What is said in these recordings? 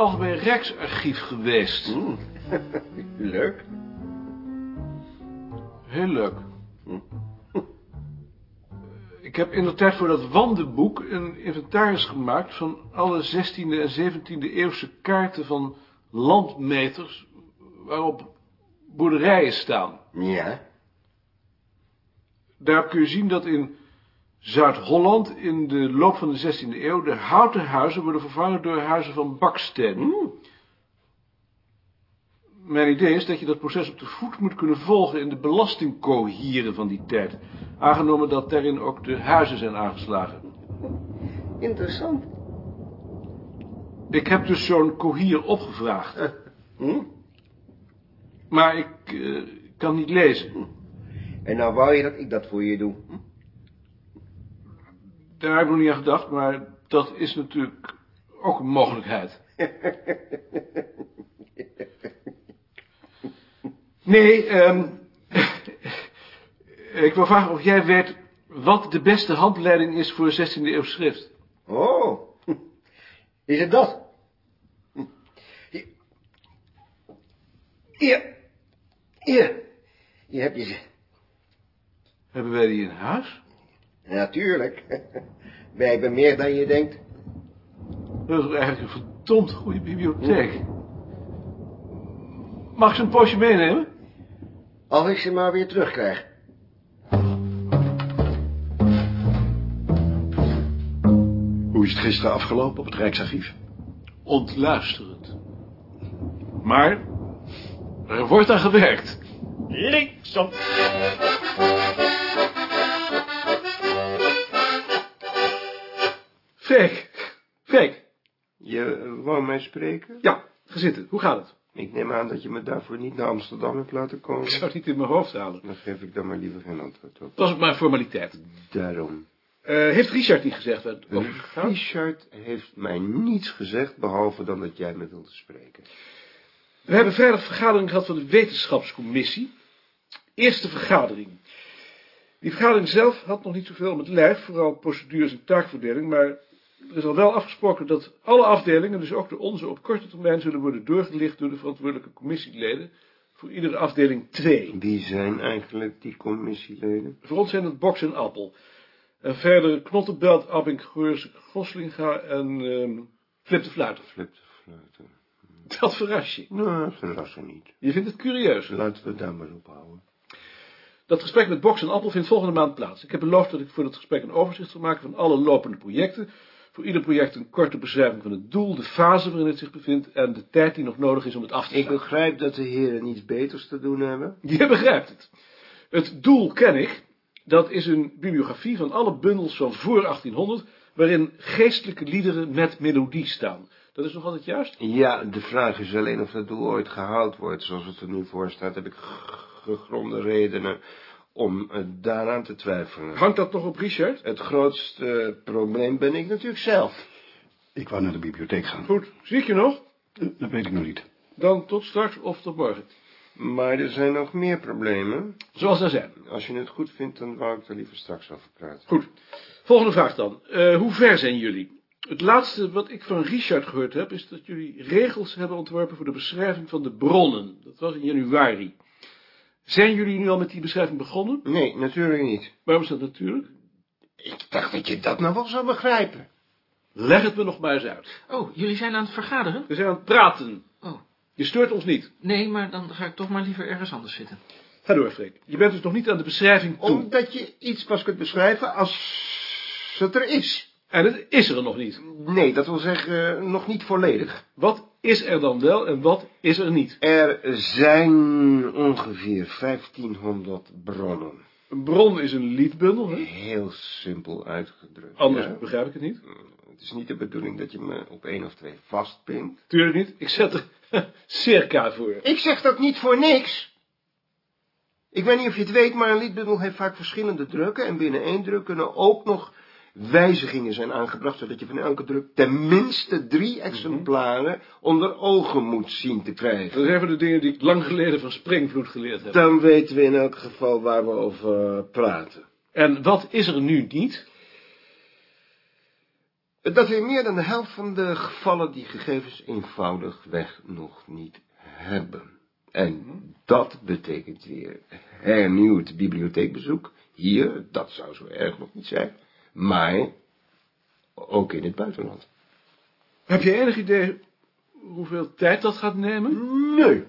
Algemeen Rijksarchief geweest. Leuk. Heel leuk. Ik heb in de tijd voor dat wandenboek een inventaris gemaakt van alle 16e en 17e eeuwse kaarten van landmeters waarop boerderijen staan. Ja. Daar kun je zien dat in Zuid-Holland in de loop van de 16e eeuw de houten huizen worden vervangen door huizen van baksteen. Mijn idee is dat je dat proces op de voet moet kunnen volgen in de belastingcohieren van die tijd. Aangenomen dat daarin ook de huizen zijn aangeslagen. Interessant. Ik heb dus zo'n cohier opgevraagd. Hm? Maar ik eh, kan niet lezen. En nou wou je dat ik dat voor je doe. Hm? Daar heb ik nog niet aan gedacht, maar dat is natuurlijk ook een mogelijkheid. Nee, ehm ik wil vragen of jij weet wat de beste handleiding is voor 16e eeuw schrift. Oh. Is het dat? Hier. Hier. Hier heb je ze. Hebben wij die in huis? Natuurlijk. Wij hebben meer dan je denkt. Dat is eigenlijk een verdomd goede bibliotheek. Mag ik ze een poosje meenemen? Als ik ze maar weer terugkrijg. Hoe is het gisteren afgelopen op het Rijksarchief? Ontluisterend. Maar er wordt aan gewerkt. Linksom. Freek, Freek. Je wou mij spreken? Ja, ga zitten. Hoe gaat het? Ik neem aan dat je me daarvoor niet naar Amsterdam hebt laten komen. Ik zou het niet in mijn hoofd halen. Dan geef ik dan maar liever geen antwoord op. Dat was ook maar een formaliteit. Daarom. Eh, heeft Richard niet gezegd waar het over gaat? Richard heeft mij niets gezegd, behalve dan dat jij me wilde spreken. We hebben vrijdag vergadering gehad van de wetenschapscommissie. Eerste vergadering. Die vergadering zelf had nog niet zoveel om het lijf, vooral procedures en taakverdeling, maar er is al wel afgesproken dat alle afdelingen, dus ook de onze, op korte termijn zullen worden doorgelicht door de verantwoordelijke commissieleden, voor iedere afdeling twee. Wie zijn eigenlijk die commissieleden? Voor ons zijn het Boks en Appel. En verder Knottenbelt, Abink, Geurs, Goslinga en ehm Flip de Fluiter. Flip de fluiten. Dat verras je. Nou, verrassen niet. Je vindt het curieus. Laten we daar maar op houden. Dat gesprek met Boks en Appel vindt volgende maand plaats. Ik heb beloofd dat ik voor dat gesprek een overzicht zal maken van alle lopende projecten. Voor ieder project een korte beschrijving van het doel, de fase waarin het zich bevindt en de tijd die nog nodig is om het af te Ik sluiten. begrijp dat de heren niets beters te doen hebben. Je begrijpt het. Het doel ken ik. Dat is een bibliografie van alle bundels van voor 1800, waarin geestelijke liederen met melodie staan. Dat is nog altijd juist? Ja, de vraag is alleen of dat doel ooit gehaald wordt. Zoals het er nu voor staat, heb ik gegronde redenen om eh, daaraan te twijfelen. Hangt dat nog op Richard? Het grootste probleem ben ik natuurlijk zelf. Ik wou naar de bibliotheek gaan. Goed, zie ik je nog? Eh, Dat weet ik nog niet. Dan tot straks of tot morgen. Maar er zijn nog meer problemen. Zoals er zijn. Als je het goed vindt, dan wou ik er liever straks over praten. Goed. Volgende vraag dan. Eh, hoe ver zijn jullie? Het laatste wat ik van Richard gehoord heb, is dat jullie regels hebben ontworpen voor de beschrijving van de bronnen. Dat was in januari. Zijn jullie nu al met die beschrijving begonnen? Nee, natuurlijk niet. Waarom is dat natuurlijk? Ik dacht dat je dat nou wel zou begrijpen. Leg het me nog maar eens uit. Oh, jullie zijn aan het vergaderen? We zijn aan het praten. Oh, Je stoort ons niet. nee, maar dan ga ik toch maar liever ergens anders zitten. Ga door, Freek. Je bent dus nog niet aan de beschrijving toe. Omdat je iets pas kunt beschrijven als het er is. En het is er nog niet. Nee, dat wil zeggen, nog niet volledig. Wat is er dan wel en wat is er niet? Er zijn ongeveer 1500 bronnen. Een bron is een liedbundel, hè? Heel simpel uitgedrukt. Anders ja. begrijp ik het niet. Het is niet de bedoeling dat je me op één of twee vastpint. Tuurlijk niet. Ik zet er circa voor. Ik zeg dat niet voor niks. Ik weet niet of je het weet, maar een liedbundel heeft vaak verschillende drukken. En binnen één druk kunnen ook nog wijzigingen zijn aangebracht, zodat je van elke druk tenminste drie exemplaren onder ogen moet zien te krijgen. Dat zijn de dingen die ik lang geleden van Springvloed geleerd heb. Dan weten we in elk geval waar we over praten. En wat is er nu niet? Dat weer meer dan de helft van de gevallen die gegevens eenvoudigweg nog niet hebben. En dat betekent weer hernieuwd bibliotheekbezoek. Hier, dat zou zo erg nog niet zijn. Maar ook in het buitenland. Heb je enig idee hoeveel tijd dat gaat nemen? Nee.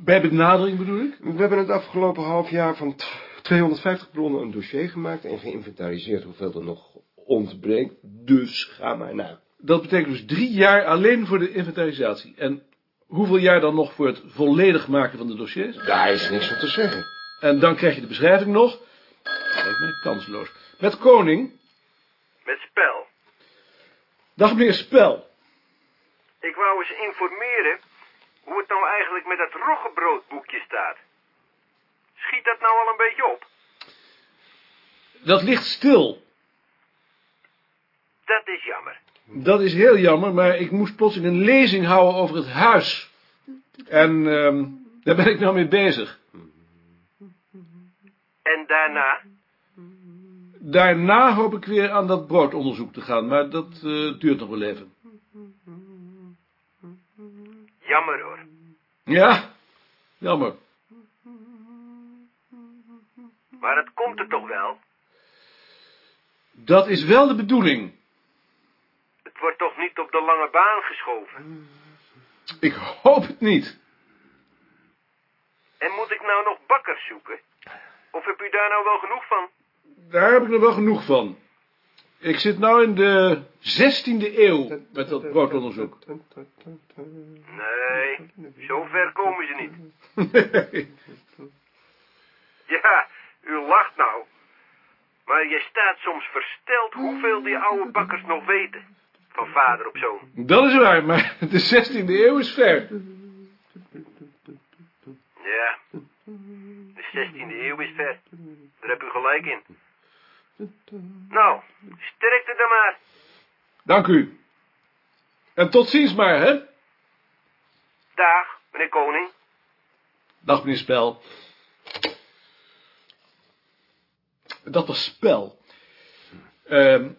Bij benadering bedoel ik? We hebben het afgelopen half jaar van t- 250 bronnen een dossier gemaakt en geïnventariseerd hoeveel er nog ontbreekt. Dus ga maar na. Dat betekent dus drie jaar alleen voor de inventarisatie. En hoeveel jaar dan nog voor het volledig maken van de dossiers? Daar is niks van te zeggen. En dan krijg je de beschrijving nog. Dat lijkt mij kansloos. Met Koning. Met spel. Dag meneer Spel. Ik wou eens informeren hoe het nou eigenlijk met dat roggebroodboekje staat. Schiet dat nou al een beetje op? Dat ligt stil. Dat is jammer. Dat is heel jammer, maar ik moest plotseling een lezing houden over het huis. En ehm, daar ben ik nou mee bezig. En daarna? Daarna hoop ik weer aan dat broodonderzoek te gaan, maar dat eh, duurt nog wel even. Jammer hoor. Ja, jammer. Maar het komt er toch wel? Dat is wel de bedoeling. Het wordt toch niet op de lange baan geschoven? Ik hoop het niet. En moet ik nou nog bakkers zoeken? Of heb u daar nou wel genoeg van? Daar heb ik er wel genoeg van. Ik zit nou in de 16e eeuw met dat broodonderzoek. Nee, zo ver komen ze niet. Ja, u lacht nou. Maar je staat soms versteld hoeveel die oude bakkers nog weten. Van vader op zoon. Dat is waar, maar de 16e eeuw is ver. Ja, de 16e eeuw is ver. Daar heb u gelijk in. Nou, sterkte dan maar. Dank u. En tot ziens maar, hè? Dag, meneer Koning. Dag, meneer Spel. Dat was Spel. Ehm,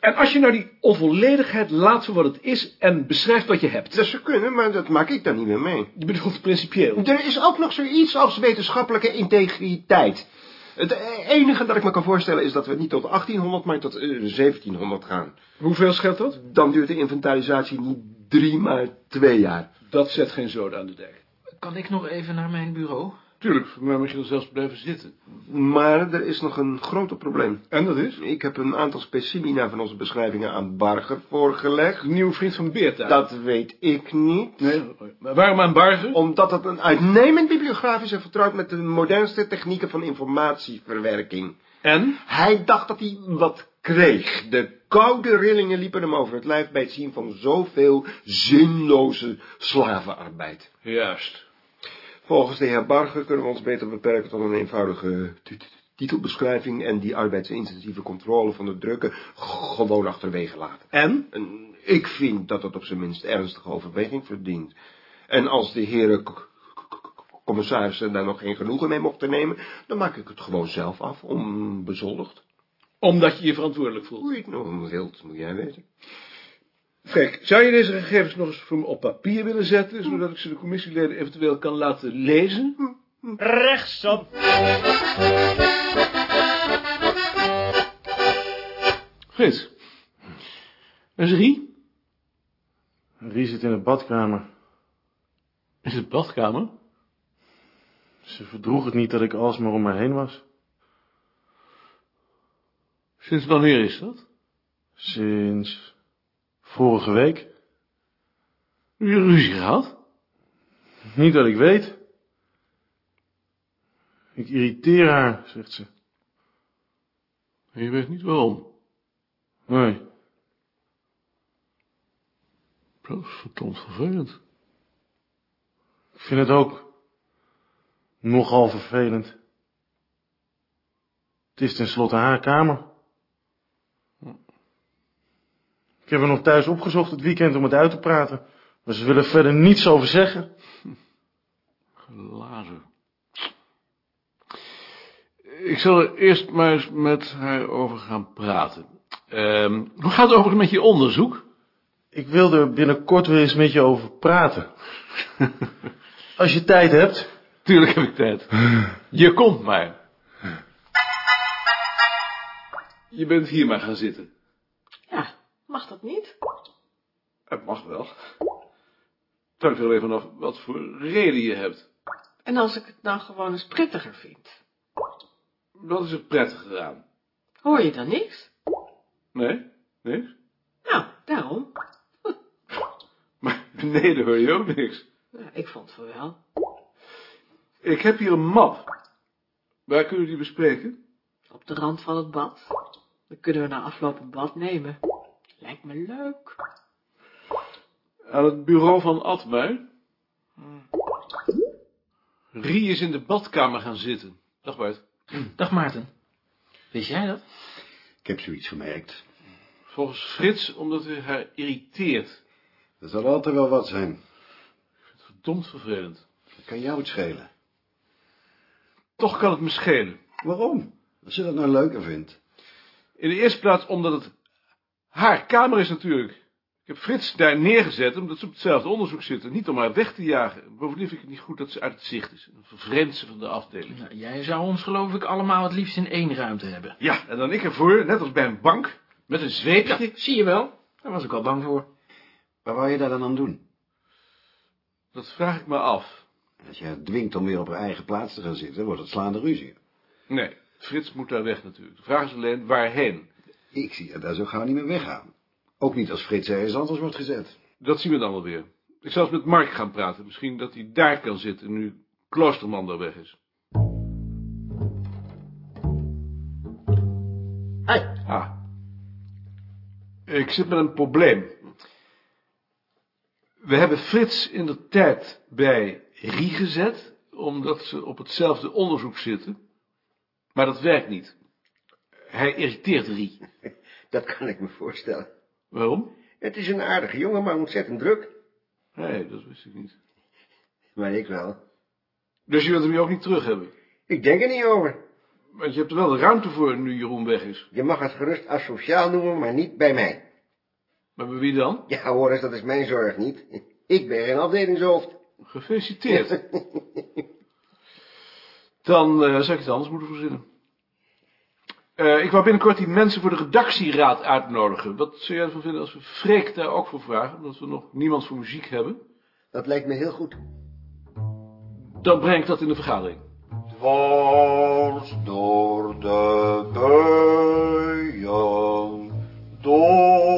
en als je nou die onvolledigheid laat voor wat het is en beschrijft wat je hebt. Dat zou kunnen, maar dat maak ik dan niet meer mee. Je bedoelt principieel. Er is ook nog zoiets als wetenschappelijke integriteit. Het enige dat ik me kan voorstellen is dat we niet tot 1800, maar tot eh, 1700 gaan. Hoeveel scheelt dat? Dan duurt de inventarisatie niet drie, maar twee jaar. Dat zet geen zoden aan de dijk. Kan ik nog even naar mijn bureau? Tuurlijk, maar mag je er zelfs blijven zitten. Maar er is nog een groter probleem. En dat is? Ik heb een aantal specimina van onze beschrijvingen aan Barger voorgelegd. De nieuwe vriend van Beerta. Dat weet ik niet. Nee, maar waarom aan Barger? Omdat het een uitnemend bibliograaf is en vertrouwd met de modernste technieken van informatieverwerking. En? Hij dacht dat hij wat kreeg. De koude rillingen liepen hem over het lijf bij het zien van zoveel zinloze slavenarbeid. Juist. Volgens de heer Barger kunnen we ons beter beperken tot een eenvoudige titelbeschrijving en die arbeidsintensieve controle van de drukken gewoon achterwege laten. En? Ik vind dat het op zijn minst ernstige overweging verdient. En als de heren commissarissen daar nog geen genoegen mee mochten nemen, dan maak ik het gewoon zelf af, onbezoldigd. Omdat je je verantwoordelijk voelt. Hoe je het nog wilt, moet jij weten. Freek, zou je deze gegevens nog eens voor me op papier willen zetten, zodat ik ze de commissieleden eventueel kan laten lezen? Rechtsop. Frits. Is Rie. Rie zit in de badkamer. Is het badkamer? Ze verdroeg het niet dat ik alsmaar om haar heen was. Sinds wanneer is dat? Sinds vorige week. Je ruzie gehad? Niet dat ik weet. Ik irriteer haar, zegt ze. Je weet niet waarom. Nee, Dat is verdomd vervelend. ik vind het ook nogal vervelend. Het is tenslotte haar kamer. Ik heb haar nog thuis opgezocht het weekend om het uit te praten. Maar ze willen verder niets over zeggen. Glazen. Ik zal er eerst maar eens met haar over gaan praten. Ehm, hoe gaat het overigens met je onderzoek? Ik wil er binnenkort weer eens met je over praten. Als je tijd hebt. Tuurlijk heb ik tijd. Je komt maar. Je bent hier maar gaan zitten. Mag dat niet? Het mag wel. Het hangt er alleen vanaf wat voor reden je hebt. En als ik het nou gewoon eens prettiger vind? Wat is er prettig gedaan? Hoor je dan niks? Nee? Niks? Nou, daarom. Maar beneden hoor je ook niks. Ik vond van wel. Ik heb hier een map. Waar kunnen we die bespreken? Op de rand van het bad. Dan kunnen we na afloop een bad nemen. Lijkt me leuk. Aan het bureau van Atmui. Rie is in de badkamer gaan zitten. Dag Bart. Dag Maarten. Wist jij dat? Ik heb zoiets gemerkt. Volgens Frits omdat hij haar irriteert. Dat zal altijd wel wat zijn. Verdomd vervelend. Dat kan jou het schelen. Toch kan het me schelen. Waarom? Als je dat nou leuker vindt. In de eerste plaats omdat het haar kamer is natuurlijk. Ik heb Frits daar neergezet omdat ze op hetzelfde onderzoek zitten. Niet om haar weg te jagen. Bovendien vind ik het niet goed dat ze uit het zicht is. Een vervreemd ze van de afdeling. Nou, jij zou ons geloof ik allemaal het liefst in één ruimte hebben. Ja, en dan ik ervoor, net als bij een bank, met een zweepje. Zie je wel? Daar was ik al bang voor. Waar wou je daar dan aan doen? Dat vraag ik me af. Als je haar dwingt om weer op haar eigen plaats te gaan zitten, wordt het slaande ruzie. Nee, Frits moet daar weg natuurlijk. De vraag is alleen waarheen. Ik zie haar daar zo gauw niet meer weggaan. Ook niet als Frits ergens anders wordt gezet. Dat zien we dan wel weer. Ik zal eens met Mark gaan praten. Misschien dat hij daar kan zitten, nu Kloosterman daar weg is. Hoi. Ah. Ik zit met een probleem. We hebben Frits in de tijd bij Rie gezet, omdat ze op hetzelfde onderzoek zitten. Maar dat werkt niet. Hij irriteert Rie. Dat kan ik me voorstellen. Waarom? Het is een aardige jongen, maar ontzettend druk. Nee, dat wist ik niet. Maar ik wel. Dus je wilt hem hier ook niet terug hebben? Ik denk er niet over. Want je hebt er wel de ruimte voor nu Jeroen weg is. Je mag het gerust asociaal noemen, maar niet bij mij. Maar bij wie dan? Ja, hoor eens, dat is mijn zorg niet. Ik ben geen afdelingshoofd. Gefeliciteerd. Dan eh, zou ik iets anders moeten verzinnen. Eh, ik wou binnenkort die mensen voor de redactieraad uitnodigen. Wat zou jij ervan vinden als we Freek daar ook voor vragen? Omdat we nog niemand voor muziek hebben. Dat lijkt me heel goed. Dan breng ik dat in de vergadering. Dwars door de buien, door